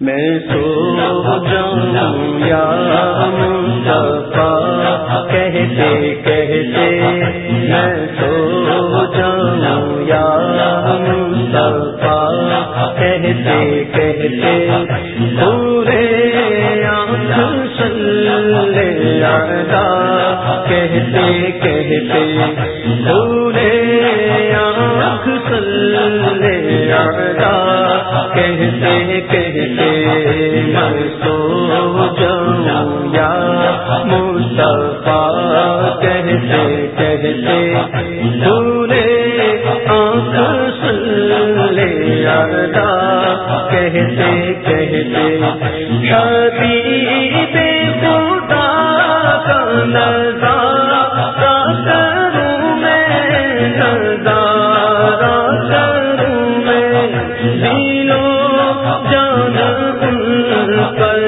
میں سو جاؤں یا مصطفیٰ کہتے کہتے میں سو جاؤں یا مصطفیٰ کہتے کہتے پورے آنکھ سلے آدھا کہتے کہتے پورے آنکھ سلے آدھا کہتے کہتے میں سو جاؤں یا مصطفیٰ، کہتے کہتے پورے آنکھ سلے آدھا کہتے کہتے حبیب خدا کا نظارہ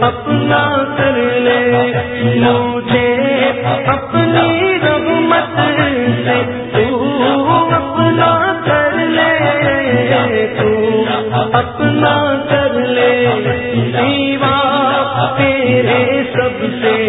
اپنا کر لے۔ لوٹے اپنی رحمت سے تو اپنا کر لے۔ تو اپنا کر لے۔ سیوا تیرے سب سے۔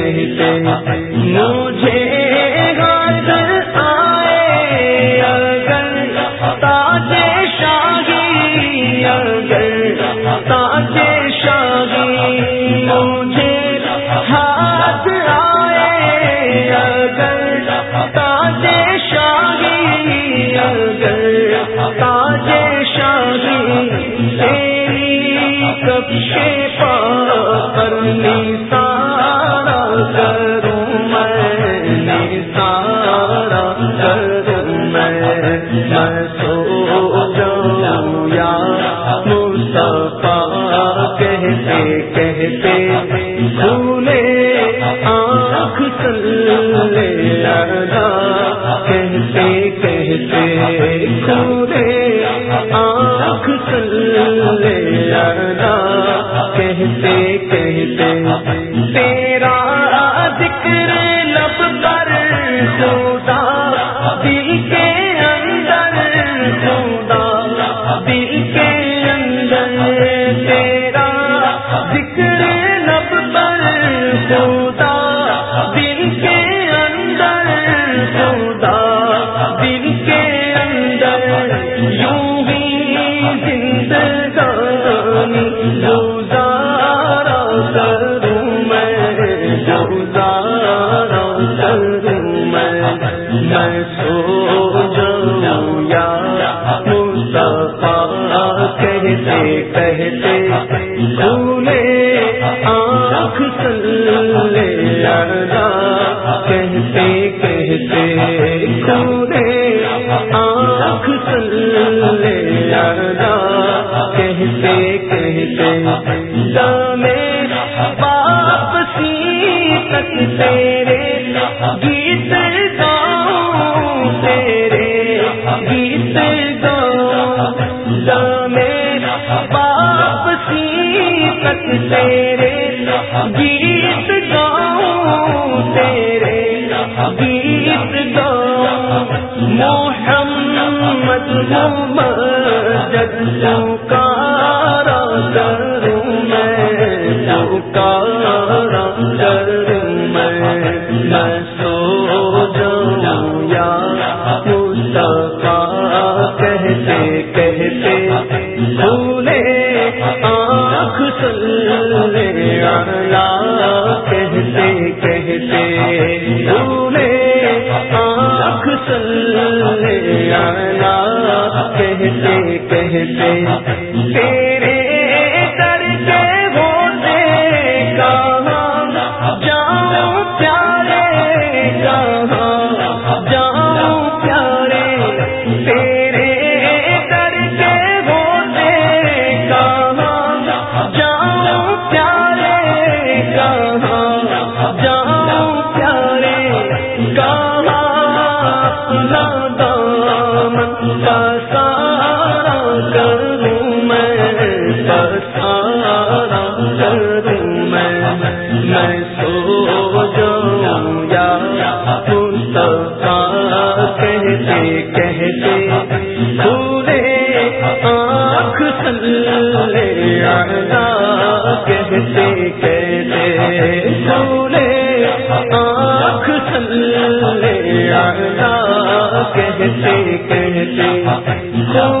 کہتے کہتے سورے آنکھ سلے لگا کہتے کہتے تیرا ذکر لب پر سو کے اندر خدا، دل کے اندر یوں ہی زندگانی گزارا کروں میں، گزارا کروں میں۔ میں سو جاؤں یا مصطفیٰ، کہتے کہتے کھولے آنکھ سلے کہتے کہتے آنکھ سلے کہتے کہتے جانے، واپسی تک تیرے گیت گاؤں، تیرے گیت گاؤں، جانے، واپسی تک تیرے گیت محمد مجد پکارا کروں میں پکارا کروں میں میں سو جاؤں یا مصطفیٰ کہتے کہتے بھولے آنکھ سلے اللہ کہتے کہتے بھولے آنکھ سلے اللہ کہتے کہتے تیرے کہتے کہتے پورے آنکھ سلے اللہ کہتے کہتے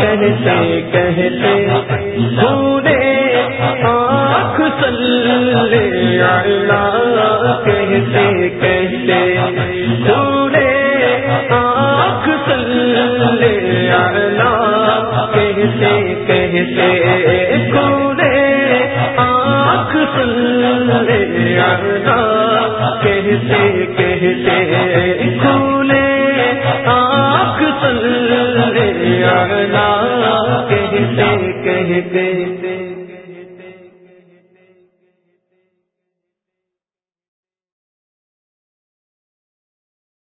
کہتے کہتے پورے آنکھ سلے اللہ کہتے کہتے پورے آنکھ سلے اللہ کہتے کہتے پورے آنکھ سلے اللہ کہتے کہتے کھولے آنکھ سلے اللہ کہتے کہتے۔